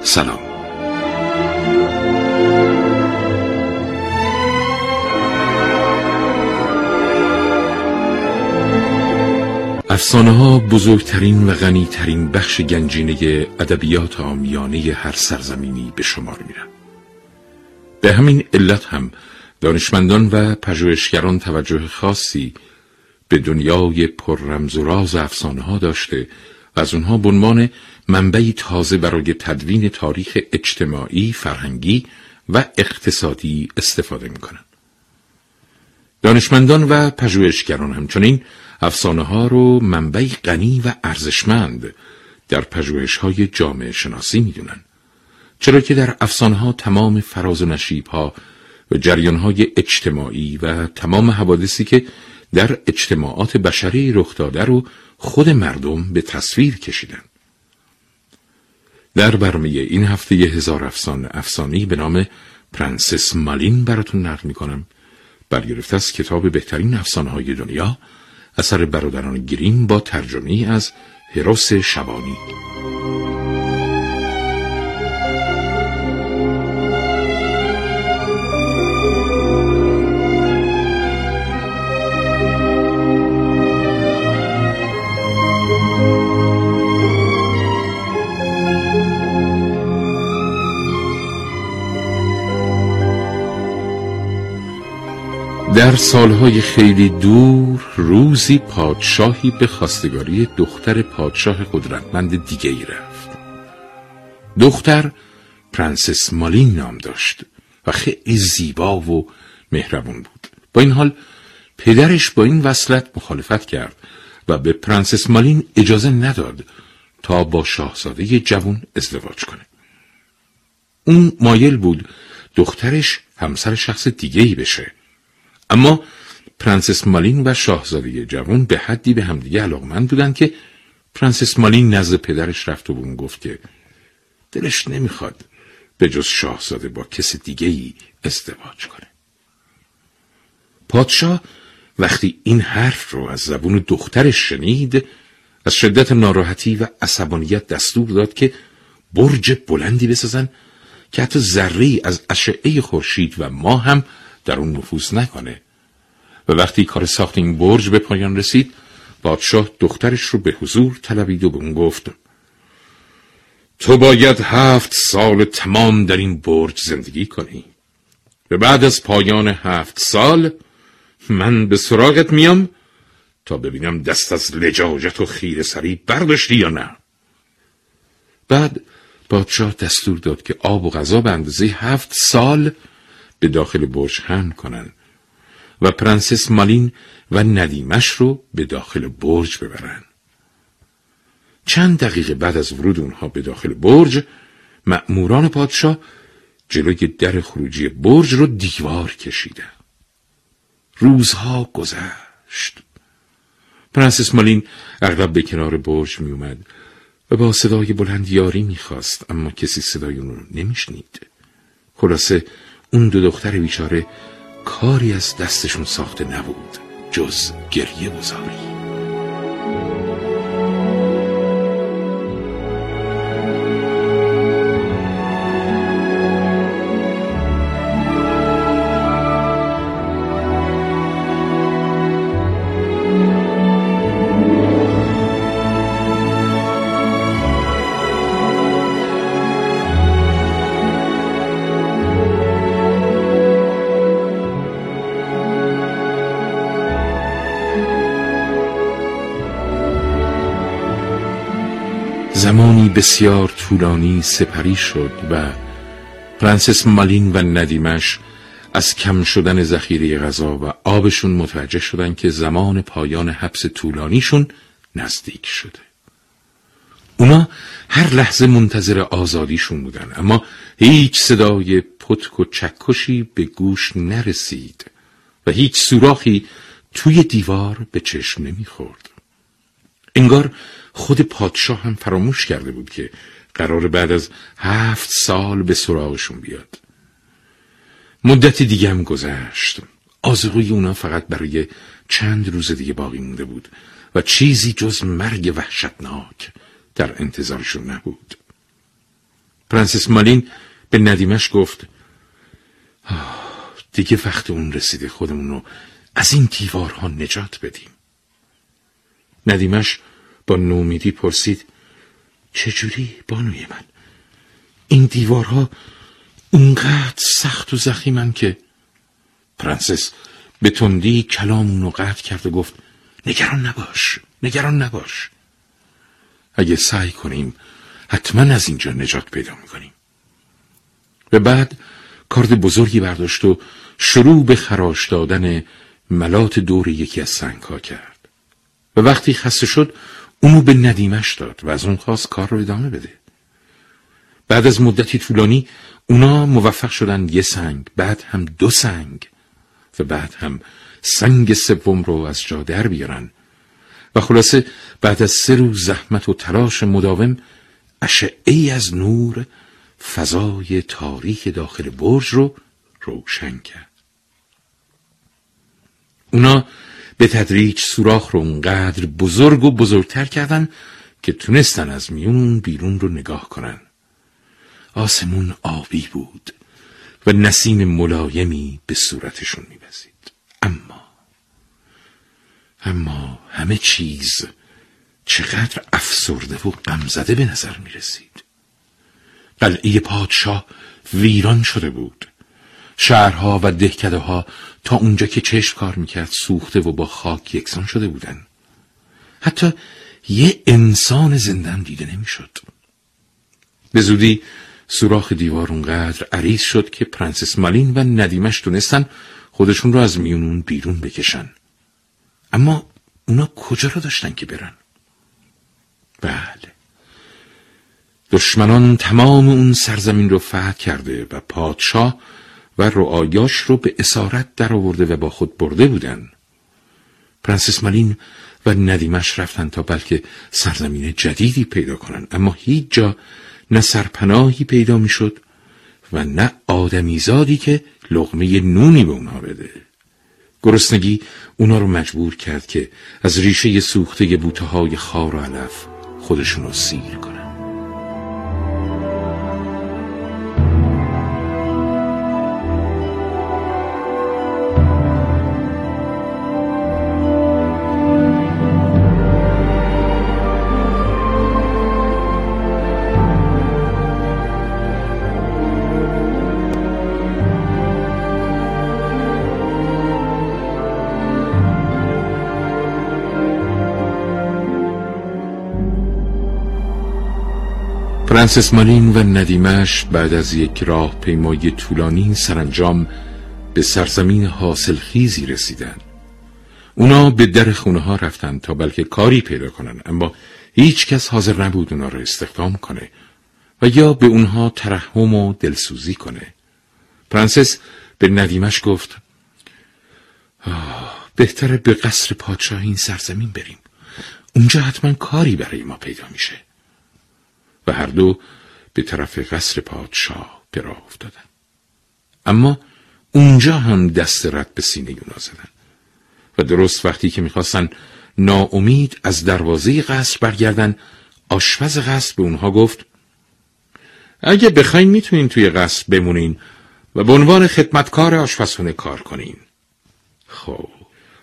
سلام. افسانه ها بزرگترین و غنیترین بخش گنجینه ادبیات آمیانه هر سرزمینی به شمار میرن. به همین علت هم دانشمندان و پژوهشگران توجه خاصی به دنیای پر رمز و راز افسانه ها داشته و از اونها به عنوان منبعی تازه برای تدوین تاریخ اجتماعی، فرهنگی و اقتصادی استفاده می‌کنن. دانشمندان و پژوهشگران همچنین افسانه ها رو منبعی غنی و ارزشمند در پژوهش های جامعه شناسی می‌دونن. چرا که در افسانه ها تمام فراز و نشیب ها و جریان های اجتماعی و تمام حوادثی که در اجتماعات بشری رخ داده رو خود مردم به تصویر کشیدن. در برمه این هفته هزار افسان افسانی به نام پرنسس مالین براتون نقل می‌کنم. برگرفته از کتاب بهترین افسانه های دنیا اثر برادران گرین با ترجمه از هروس شبانی در سالهای خیلی دور روزی پادشاهی به خواستگاری دختر پادشاه قدرتمند دیگه ای رفت. دختر پرنسس مالین نام داشت و خیلی زیبا و مهربون بود. با این حال پدرش با این وصلت مخالفت کرد و به پرنسس مالین اجازه نداد تا با شاهزاده جوان ازدواج کنه. اون مایل بود دخترش همسر شخص دیگه ای بشه اما پرنسس مالین و شاهزاده جوان به حدی به همدیگه علاقمند بودند که پرنسس مالین نزد پدرش رفت و اون گفت که دلش نمی‌خواد به جز شاهزاده با کس دیگه ای ازدواج کنه. پادشاه وقتی این حرف رو از زبون دخترش شنید از شدت ناراحتی و عصبانیت دستور داد که برج بلندی بسازن که حتی ذره از اشعه خورشید و ما هم در اون نفوذ نکنه. و وقتی کار ساخت این برج به پایان رسید پادشاه دخترش رو به حضور طلبید و به اون گفت تو باید هفت سال تمام در این برج زندگی کنی. و بعد از پایان هفت سال من به سراغت میام تا ببینم دست از لجاجت و خیر سری برداشتی یا نه. بعد پادشاه دستور داد که آب و غذا به اندازه هفت سال به داخل برج حمل کنن و پرنسس مالین و ندیمش رو به داخل برج ببرن چند دقیقه بعد از ورود اونها به داخل برج مأموران پادشاه جلوی در خروجی برج رو دیوار کشیدن روزها گذشت. پرنسس مالین اغلب به کنار برج می اومد و با صدای بلند یاری می‌خواست اما کسی صدای اون رو نمیشنید. خلاصه اون دو دختر بیچاره کاری از دستشون ساخته نبود جز گریه بزاری بسیار طولانی سپری شد و پرنسس مالین و ندیمش از کم شدن ذخیره غذا و آبشون متوجه شدن که زمان پایان حبس طولانیشون نزدیک شده اونا هر لحظه منتظر آزادیشون بودن اما هیچ صدای پتک و چکشی به گوش نرسید و هیچ سوراخی توی دیوار به چشم نمی‌خورد. انگار خود پادشاه هم فراموش کرده بود که قرار بعد از هفت سال به سراغشون بیاد. مدتی دیگه هم گذشت. آزغوی اونا فقط برای چند روز دیگه باقی مونده بود و چیزی جز مرگ وحشتناک در انتظارشون نبود. پرنسس مالین به ندیمش گفت دیگه وقت اون رسیده خودمون رو از این دیوارها نجات بدیم ندیمش با نومیدی پرسید چجوری بانوی من؟ این دیوارها اونقدر سخت و زخیمن که. پرنسس به تندی کلام رو قطع کرد و گفت نگران نباش نگران نباش. اگه سعی کنیم حتما از اینجا نجات پیدا می‌کنیم. و بعد کارد بزرگی برداشت و شروع به خراش دادن ملات دور یکی از سنگ ها کرد. و وقتی خسته شد اونو به ندیمش داد و از اون خواست کار رو ادامه بده. بعد از مدتی طولانی اونا موفق شدن یه سنگ بعد هم دو سنگ و بعد هم سنگ سوم رو از جا در بیارن. و خلاصه بعد از سه روز زحمت و تلاش مداوم اشعه از نور فضای تاریک داخل برج رو روشن کرد. اونا به تدریج سوراخ رو اونقدر بزرگ و بزرگتر کردن که تونستن از میون بیرون رو نگاه کنن آسمون آبی بود و نسیم ملایمی به صورتشون میبزید اما اما همه چیز چقدر افسرده و غمزده به نظر می رسید. قلعه پادشاه ویران شده بود. شهرها و دهکده تا اونجا که چشم کار می‌کرد سوخته و با خاک یکسان شده بودن. حتی یه انسان زندم دیده نمی‌شد. به زودی سوراخ دیوار اونقدر عریض شد که پرنسس مالین و ندیمش تونستن خودشون رو از میونون بیرون بکشن. اما اونا کجا رو داشتن که برن؟ بله دشمنان تمام اون سرزمین رو فتح کرده و پادشاه و رعایاش رو به اسارت در آورده و با خود برده بودن. پرنسس مالین و ندیمش رفتن تا بلکه سرزمین جدیدی پیدا کنن. اما هیچ جا نه سرپناهی پیدا می‌شد و نه آدمیزادی که لغمه نونی به اونها بده. گرسنگی اونا رو مجبور کرد که از ریشه سوخته بوته های خار و علف خودشون رو سیر کنن. پرنسس مالین و ندیمش بعد از یک راهپیمایی طولانی سرانجام به سرزمین حاصل خیزی رسیدن اونا به در خونه ها رفتن تا بلکه کاری پیدا کنن اما هیچ کس حاضر نبود اونا را استخدام کنه و یا به اونها ترحم و دلسوزی کنه. پرنسس به ندیمش گفت بهتره به قصر پادشاه این سرزمین بریم. اونجا حتما کاری برای ما پیدا میشه. و هر دو به طرف قصر پادشاه به راه افتادن. اما اونجا هم دست رد به سینه اونا زدن. و درست وقتی که می‌خواستن ناامید از دروازه قصر برگردن آشپز قصر به اونها گفت اگه بخواین می‌تونین توی قصر بمونین و به عنوان خدمتکار آشپزخونه کار کنین. خب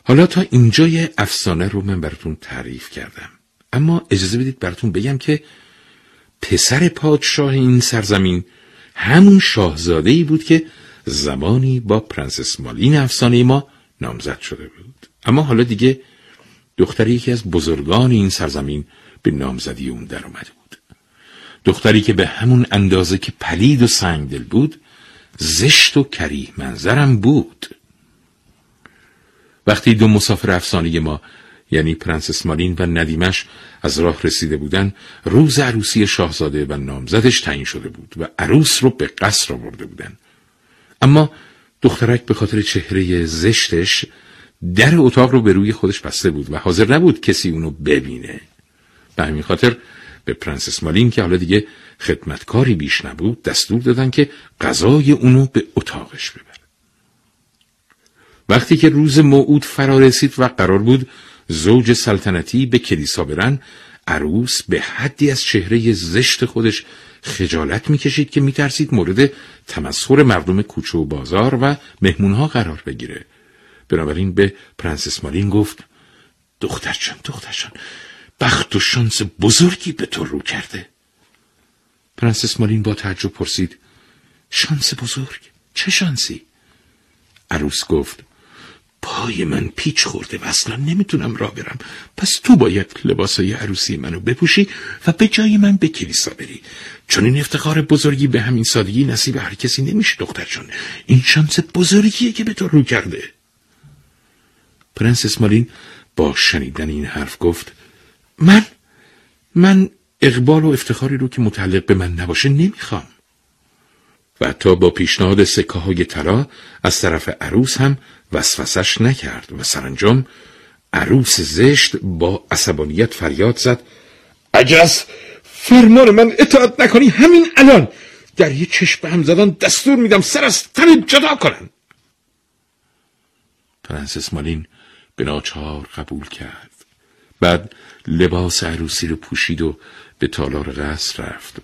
حالا تا اینجای افسانه رو من براتون تعریف کردم. اما اجازه بدید براتون بگم که پسر پادشاه این سرزمین همون شاهزاده ای بود که زمانی با پرنسس مالین افسانه ما نامزد شده بود. اما حالا دیگه دختری یکی از بزرگان این سرزمین به نامزدی اون در اومده بود. دختری که به همون اندازه که پلید و سنگدل بود زشت و کریه منظرم بود. وقتی دو مسافر افسانه ما یعنی پرنسس مالین و ندیمش از راه رسیده بودن روز عروسی شاهزاده و نامزدش تعیین شده بود و عروس رو به قصر آورده بودن. اما دخترک به خاطر چهره زشتش در اتاق رو به روی خودش بسته بود و حاضر نبود کسی اونو ببینه. به همین خاطر به پرنسس مالین که حالا دیگه خدمتکاری بیش نبود دستور دادن که غذای اونو به اتاقش ببره. وقتی که روز موعود فرا رسید و قرار بود زوج سلطنتی به کلیسا برن عروس به حدی از چهره زشت خودش خجالت می‌کشید که میترسید مورد تمسخر مردم کوچه و بازار و مهمونها قرار بگیره. بنابراین به پرنسس مالین گفت دخترچان دخترچان بخت و شانس بزرگی به تو رو کرده. پرنسس مالین با تعجب پرسید شانس بزرگ؟ چه شانسی؟ عروس گفت پای من پیچ خورده و اصلا نمی‌تونم راه برم. پس تو باید لباسای عروسی منو بپوشی و به جای من به کلیسا بری. چون این افتخار بزرگی به همین سادگی نصیب هر کسی نمیشه دختر جان. این شانس بزرگیه که به تو رو کرده. پرنسس مالین با شنیدن این حرف گفت من من اقبال و افتخاری رو که متعلق به من نباشه نمی‌خوام. و حتی با پیشنهاد سکه های طلا از طرف عروس هم وسوسش نکرد و سرانجام عروس زشت با عصبانیت فریاد زد. عجز فرمان من اطاعت نکنی همین الان. در یه چشم هم زدن دستور میدم سر از تن جدا کنن. پرنسس مالین به ناچار قبول کرد. بعد لباس عروسی رو پوشید و به تالار قصر رفت.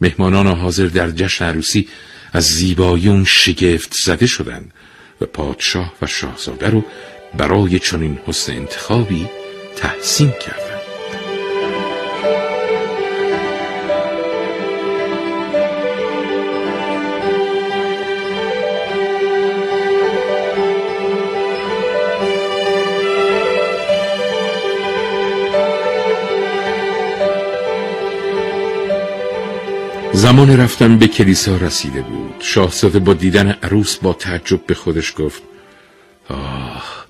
مهمانان حاضر در جشن عروسی از زیبایی اون شگفت زده شدند و پادشاه و شاهزاده رو برای چنین حسن انتخابی تحسین کرد. زمان رفتن به کلیسا رسیده بود. شاهزاده با دیدن عروس با تعجب به خودش گفت آه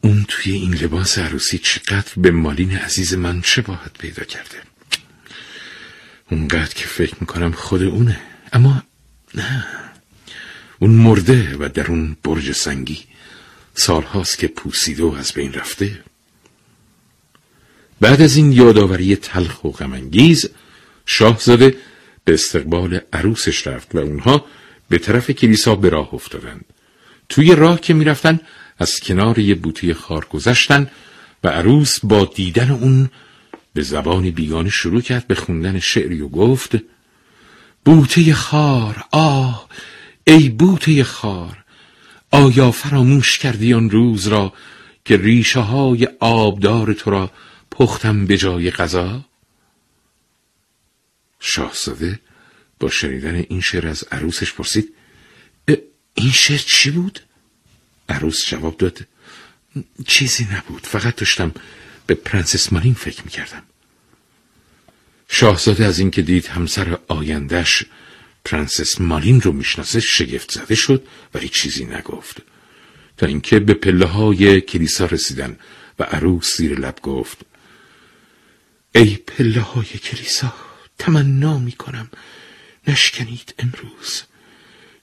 اون توی این لباس عروسی چقدر به مالین عزیز من شباهت پیدا کرده. اونقدر که فکر می‌کنم خود اونه اما نه. اون مرده و در اون برج سنگی سالهاست که پوسیده و از بین رفته. بعد از این یادآوری تلخ و غمانگیز شاهزاده به استقبال عروسش رفت و اونها به طرف کلیسا به راه افتادند. توی راه که می‌رفتن از کنار یه بوته خار گذشتن و عروس با دیدن اون به زبان بیگانه شروع کرد به خوندن شعری و گفت بوته خار آه ای بوته خار آیا فراموش کردی آن روز را که ریشه های آبدار تو را پختم به جای غذا شاهزاده با شنیدن این شعر از عروسش پرسید این شعر چی بود؟ عروس جواب داد چیزی نبود فقط داشتم به پرنسس مالین فکر می‌کردم. شاهزاده از اینکه دید همسر آیندهش پرنسس مالین رو می‌شناسه شگفت زده شد ولی چیزی نگفت. تا اینکه به پله های کلیسا رسیدن و عروس زیر لب گفت ای پله های کلیسا! تمنا می کنم نشکنید امروز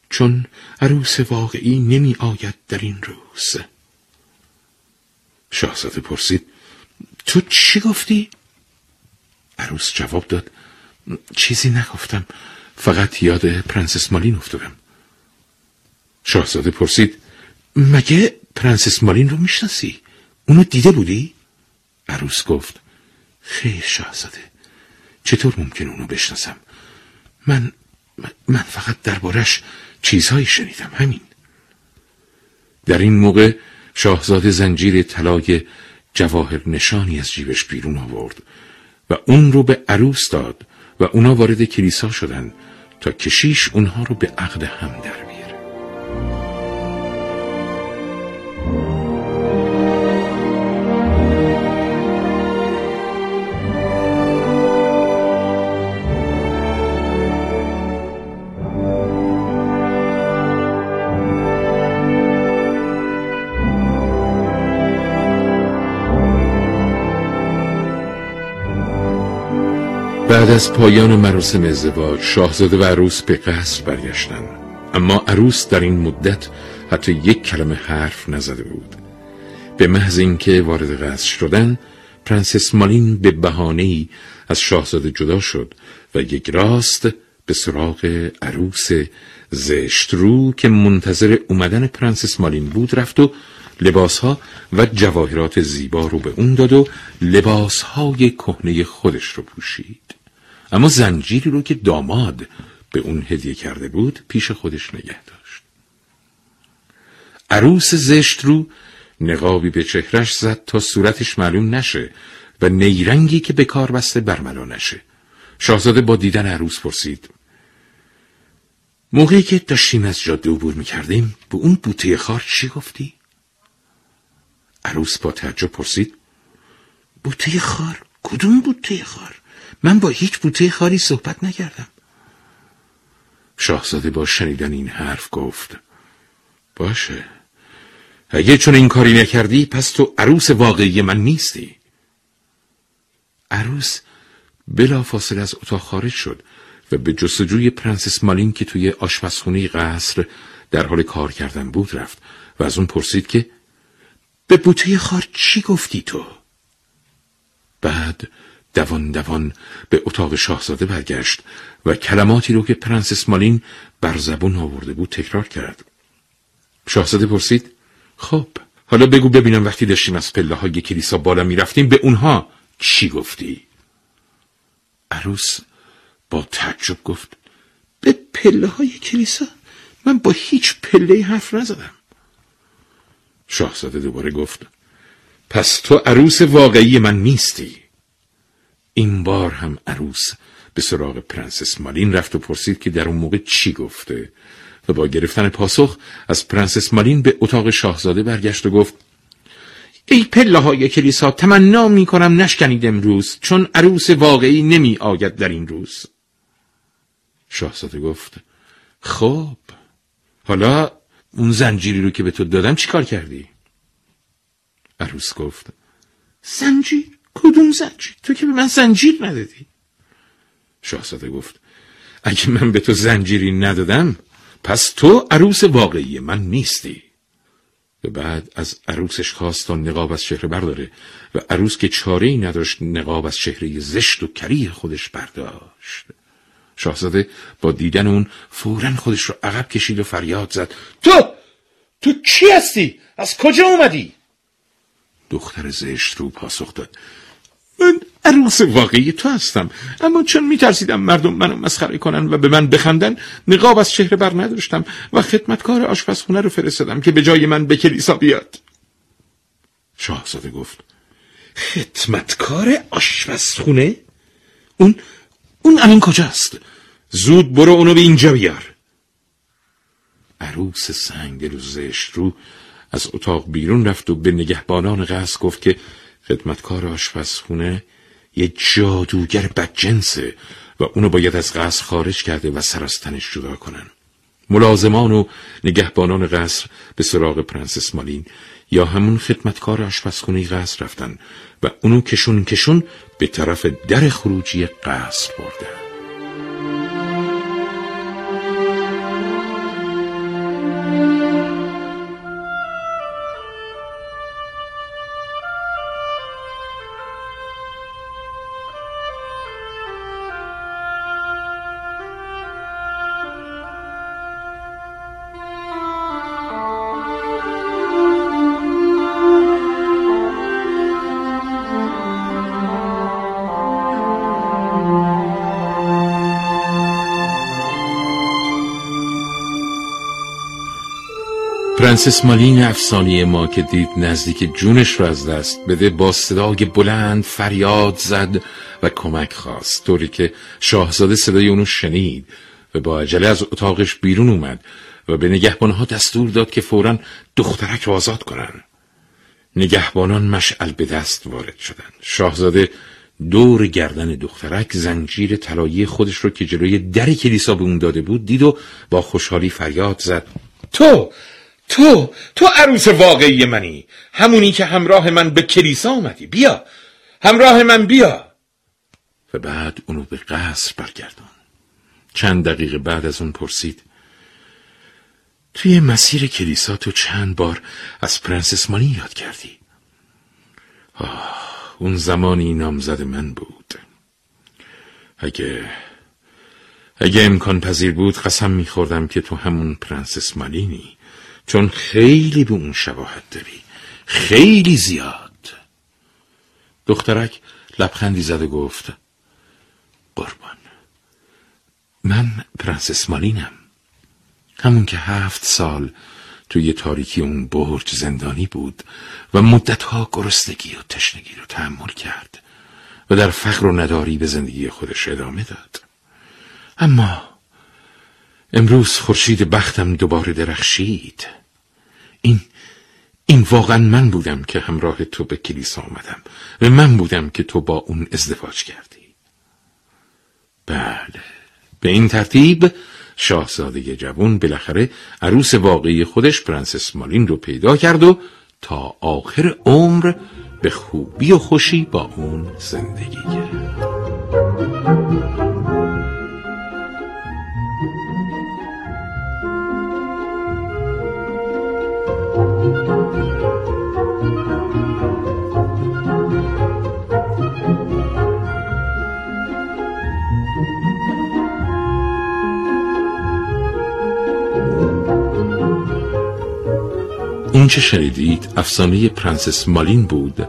چون عروس واقعی نمی آید در این روز شاهزاده پرسید تو چی گفتی؟ عروس جواب داد چیزی نگفتم فقط یاد پرنسس مالین افتادم شاهزاده پرسید مگه پرنسس مالین رو می‌شناسی؟ اونو دیده بودی؟ عروس گفت خیر شاهزاده چطور ممکن اونو بشناسم؟ من من فقط دربارش چیزهایی شنیدم همین. در این موقع شاهزاده زنجیر طلای جواهر نشانی از جیبش بیرون آورد و اون رو به عروس داد و اونا وارد کلیسا شدند تا کشیش اونها رو به عقد هم در بعد از پایان مراسم ازدواج شاهزاده و عروس به قصر برگشتند. اما عروس در این مدت حتی یک کلمه حرف نزده بود. به محض اینکه وارد قصر شدن پرنسس مالین به بهانه‌ای از شاهزاده جدا شد و یک راست به سراغ عروس زشت رو که منتظر اومدن پرنسس مالین بود رفت و لباسها و جواهرات زیبا رو به اون داد و لباسهای کهنه خودش رو پوشید. اما زنجیری رو که داماد به اون هدیه کرده بود پیش خودش نگه داشت عروس زشت رو نقابی به چهرش زد تا صورتش معلوم نشه و نیرنگی که به کار بسته برملا نشه شاهزاده با دیدن عروس پرسید موقعی که داشتیم از جاده عبور می‌کردیم به اون بوته خار چی گفتی؟ عروس با تعجب پرسید بوته خار؟ کدوم بوته خار؟ من با هیچ بوته خاری صحبت نکردم شاهزاده با شنیدن این حرف گفت باشه اگه چون این کاری نکردی پس تو عروس واقعی من نیستی عروس بلا فاصله از اتاق خارج شد و به جستجوی پرنسس مالین که توی آشپزخونه قصر در حال کار کردن بود رفت و از اون پرسید که به بوته خار چی گفتی تو؟ بعد دوان دوان به اتاق شاهزاده برگشت و کلماتی رو که پرنسس مالین بر زبون آورده بود تکرار کرد. شاهزاده پرسید خب حالا بگو ببینم وقتی داشتیم از پله های کلیسا بالا می‌رفتیم به اونها چی گفتی؟ عروس با تعجب گفت به پله های کلیسا؟ من با هیچ پله حرف نزدم. شاهزاده دوباره گفت پس تو عروس واقعی من نیستی. این بار هم عروس به سراغ پرنسس مالین رفت و پرسید که در اون موقع چی گفته و با گرفتن پاسخ از پرنسس مالین به اتاق شاهزاده برگشت و گفت ای پله های کلیسا تمنا می کنم نشکنید امروز چون عروس واقعی نمی آید در این روز شاهزاده گفت خب حالا اون زنجیری رو که به تو دادم چیکار کردی؟ عروس گفت زنجیر؟ کدوم زنجیر؟ تو که به من زنجیر ندادی شاهزاده گفت اگه من به تو زنجیری ندادم پس تو عروس واقعی من نیستی و بعد از عروسش خواست تا نقاب از چهره برداره و عروس که چاره ای نداشت نقاب از چهره زشت و کریه خودش برداشت شاهزاده با دیدن اون فورا خودش رو عقب کشید و فریاد زد تو تو چی هستی؟ از کجا اومدی؟ دختر زشت رو پاسخ داد من عروس واقعی تو هستم. اما چون میترسیدم مردم منو مسخره کنن و به من بخندن نقاب از چهره بر نداشتم و خدمتکار آشپزخونه رو فرستادم که به جای من به کلیسا بیاد. شاهزاده گفت خدمتکار آشپزخونه؟ اون اون الان کجاست؟ زود برو اونو به اینجا بیار. عروس سنگ و زشت رو از اتاق بیرون رفت و به نگهبانان قصد گفت که خدمتکار آشپزخونه یه جادوگر بدجنسه و اونو باید از قصر خارج کرده و سر از تنش جدا کنن. ملازمان و نگهبانان قصر به سراغ پرنسس مالین یا همون خدمتکار آشپزخونه قصر رفتن و اونو کشون کشون به طرف در خروجی قصر بردن. پرنسس مالین افسانی ما که دید نزدیک جونش رو از دست بده با صدای بلند فریاد زد و کمک خواست. طوری که شاهزاده صدای اونو شنید و با عجله از اتاقش بیرون اومد و به نگهبانها دستور داد که فورا دخترک رو آزاد کنن. نگهبانان مشعل به دست وارد شدند. شاهزاده دور گردن دخترک زنجیر طلایی خودش رو که جلوی در کلیسا به اون داده بود دید و با خوشحالی فریاد زد. تو تو تو عروس واقعی منی. همونی که همراه من به کلیسا اومدی بیا. همراه من بیا. و بعد اونو به قصر برگردان. چند دقیقه بعد از اون پرسید توی مسیر کلیسا تو چند بار از پرنسس مانی یاد کردی؟ آه اون زمانی نامزد من بود. اگه اگه امکان پذیر بود قسم میخوردم که تو همون پرنسس مالینی چون خیلی به اون شباهت داری. خیلی زیاد. دخترک لبخندی زد و گفت قربان. من پرنسس مالینم. همون که هفت سال توی تاریکی اون برج زندانی بود و مدتها گرسنگی و تشنگی رو تحمل کرد و در فقر و نداری به زندگی خودش ادامه داد. اما امروز خورشید بختم دوباره درخشید. این این واقعا من بودم که همراه تو به کلیسا آمدم و من بودم که تو با اون ازدواج کردی. بله به این ترتیب شاهزاده جوون بالاخره عروس واقعی خودش پرنسس مالین رو پیدا کرد و تا آخر عمر به خوبی و خوشی با اون زندگی کرد این چه شنیدید افسانه پرنسس مالین بود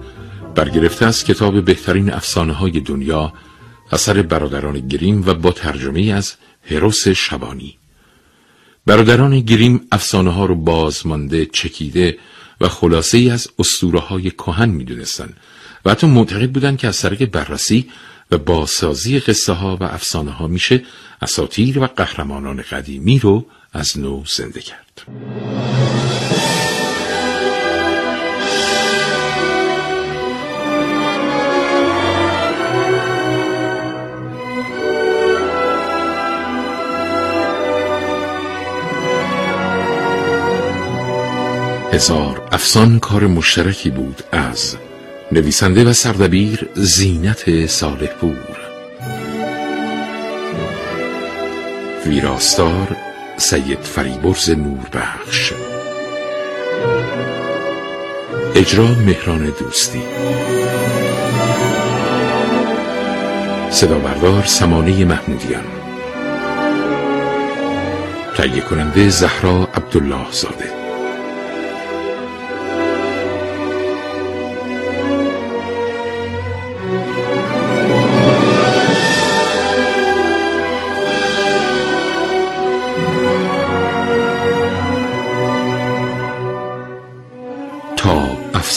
برگرفته از کتاب بهترین افسانه های دنیا اثر برادران گریم و با ترجمه از هروس شبانی برادران گریم افسانه ها رو بازمانده چکیده و خلاصه ای از اسطوره های کهن می‌دونستن و حتی معتقد بودن که از طریق بررسی و بازسازی قصه ها و افسانه ها میشه اساطیر و قهرمانان قدیمی رو از نو زنده کرد. هزار افسان کار مشترکی بود از نویسنده و سردبیر زینت صالح پور ویراستار سید فریبرز نوربخش. اجرا مهران دوستی. صدا بردار سمانه محمودیان. تهیه کننده زهرا عبدالله زاده.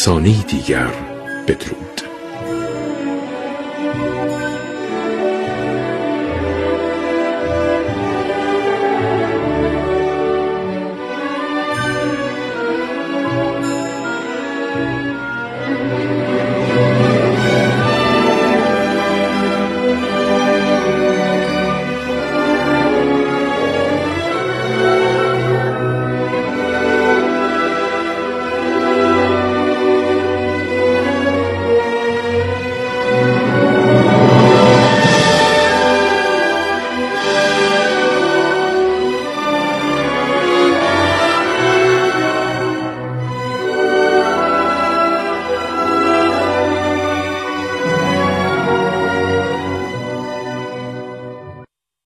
افسانه دیگر بدرود.